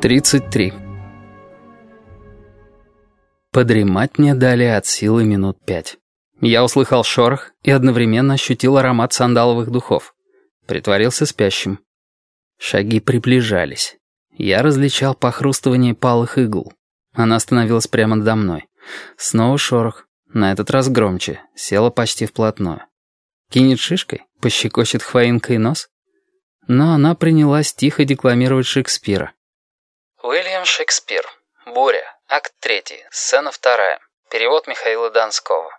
33. Подремать мне дали от силы минут пять. Я услыхал шорох и одновременно ощутил аромат сандаловых духов. Притворился спящим. Шаги приближались. Я различал похрустывание палых игл. Она остановилась прямо надо мной. Снова шорох. На этот раз громче. Села почти вплотную. Кинет шишкой, пощекочет хвоинкой нос. Но она принялась тихо декламировать Шекспира. Уильям Шекспир. Буря. Акт третий. Сцена вторая. Перевод Михаила Донского.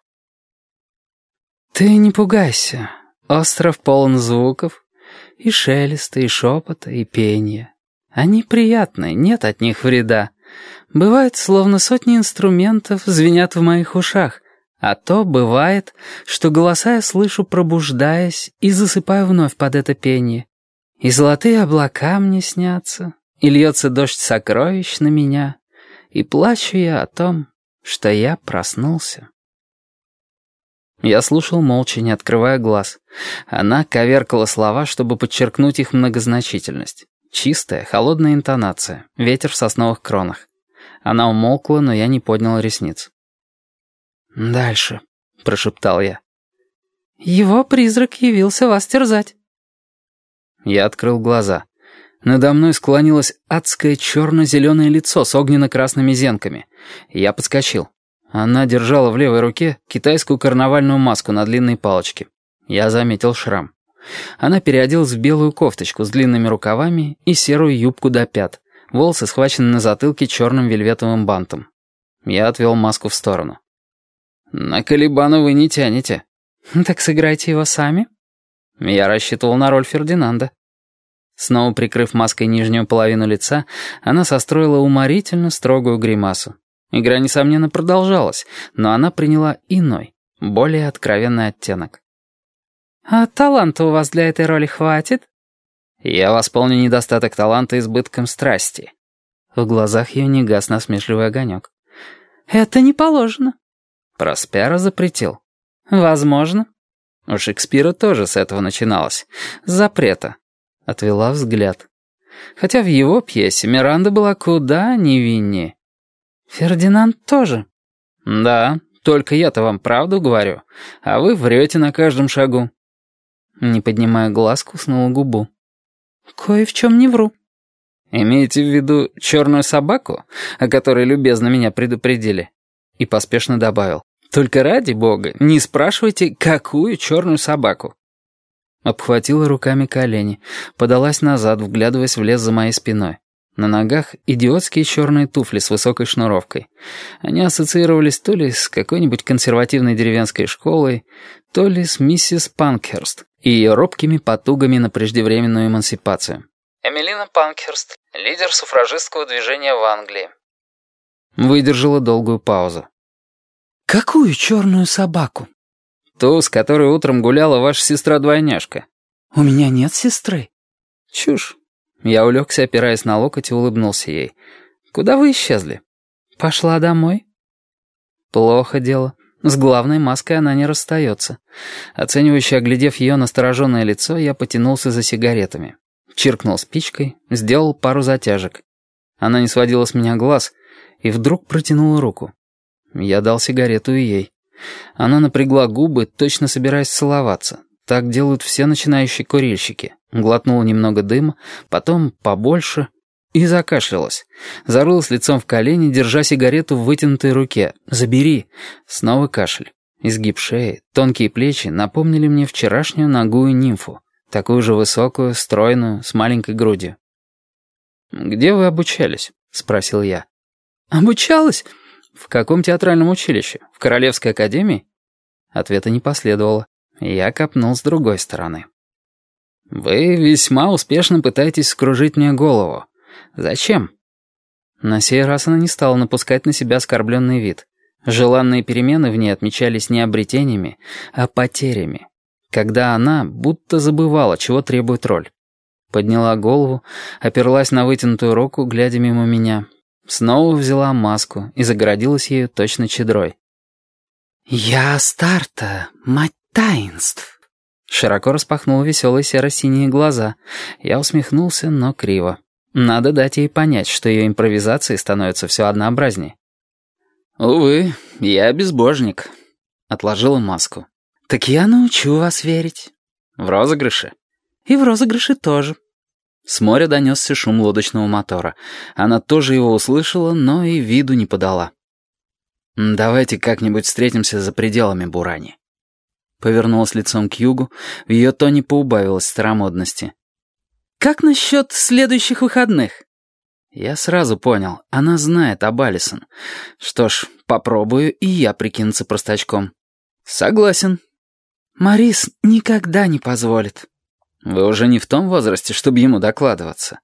«Ты не пугайся. Остров полон звуков. И шелеста, и шепота, и пения. Они приятны, нет от них вреда. Бывает, словно сотни инструментов звенят в моих ушах, а то бывает, что голоса я слышу, пробуждаясь, и засыпаю вновь под это пение. И золотые облака мне снятся, и льется дождь сокровищ на меня, и плачу я о том, что я проснулся. Я слушал молча, не открывая глаз. Она коверкала слова, чтобы подчеркнуть их многозначительность. Чистая, холодная интонация, ветер в сосновых кронах. Она умолкла, но я не поднял ресниц. «Дальше», — прошептал я. «Его призрак явился вас терзать». Я открыл глаза. Надо мной склонилось адское черно-зеленое лицо с огненно-красными зенками. Я подскочил. Она держала в левой руке китайскую карнавальную маску на длинной палочке. Я заметил шрам. Она переоделась в белую кофточку с длинными рукавами и серую юбку до пят. Волосы схвачены на затылке черным вельветовым бантом. Я отвел маску в сторону. «На Калибана вы не тянете». «Так сыграйте его сами». Я рассчитывал на роль Фердинанда. Снова прикрыв маской нижнюю половину лица, она состроила уморительно строгую гримасу. Игра, несомненно, продолжалась, но она приняла иной, более откровенный оттенок. «А таланта у вас для этой роли хватит?» «Я восполню недостаток таланта избытком страсти». В глазах ее не гас насмешливый огонек. «Это не положено». Проспера запретил. «Возможно». У Шекспира тоже с этого начиналось. Запрета. Отвела взгляд. Хотя в его пьесе Миранда была куда невиннее. «Фердинанд тоже?» «Да, только я-то вам правду говорю, а вы врете на каждом шагу». Не поднимая глаз, куснула губу. «Кое в чем не вру». «Имеете в виду черную собаку, о которой любезно меня предупредили?» И поспешно добавил. «Только ради бога, не спрашивайте, какую черную собаку. Обхватила руками колени, подалась назад, вглядываясь в лес за моей спиной. На ногах идиотские черные туфли с высокой шнуровкой. Они ассоциировались то ли с какой-нибудь консервативной деревенской школой, то ли с миссис Панкхерст и ее робкими потугами на преждевременную эмансипацию. Эмилина Панкхерст, лидер суфражистского движения в Англии. Выдержала долгую паузу. «Какую черную собаку?» Ту, с которой утром гуляла ваша сестра-двойняшка. У меня нет сестры. Чушь. Я улегся, опираясь на локоть, и улыбнулся ей. Куда вы исчезли? Пошла домой. Плохо дело. С главной маской она не расстается. Оценивающе оглядев ее настороженное лицо, я потянулся за сигаретами. Чиркнул спичкой, сделал пару затяжек. Она не сводила с меня глаз и вдруг протянула руку. Я дал сигарету и ей. Она напрягла губы, точно собираясь целоваться. Так делают все начинающие курильщики. Глотнула немного дыма, потом побольше и закашлялась. Зарылась лицом в колени, держа сигарету в вытянутой руке. «Забери!» Снова кашель. Изгиб шеи, тонкие плечи напомнили мне вчерашнюю ногую нимфу. Такую же высокую, стройную, с маленькой грудью. «Где вы обучались?» — спросил я. «Обучалась?» «В каком театральном училище? В Королевской академии?» Ответа не последовало. Я копнул с другой стороны. «Вы весьма успешно пытаетесь скружить мне голову. Зачем?» На сей раз она не стала напускать на себя оскорбленный вид. Желанные перемены в ней отмечались не обретениями, а потерями. Когда она будто забывала, чего требует роль. Подняла голову, оперлась на вытянутую руку, глядя мимо меня, Снова взяла маску и загородилась ею точно чедрой. «Я Астарта, мать таинств!» Широко распахнула веселые серо-синие глаза. Я усмехнулся, но криво. Надо дать ей понять, что ее импровизации становятся все однообразнее. «Увы, я безбожник», — отложила маску. «Так я научу вас верить». «В розыгрыше?» «И в розыгрыше тоже». С моря донесся шум лодочного мотора. Она тоже его услышала, но и виду не подала. «Давайте как-нибудь встретимся за пределами Бурани». Повернулась лицом к югу, в ее тоне поубавилось старомодности. «Как насчет следующих выходных?» Я сразу понял, она знает об Алисон. Что ж, попробую и я прикинуться простачком. Согласен. Марис никогда не позволит. Вы уже не в том возрасте, чтобы ему докладываться.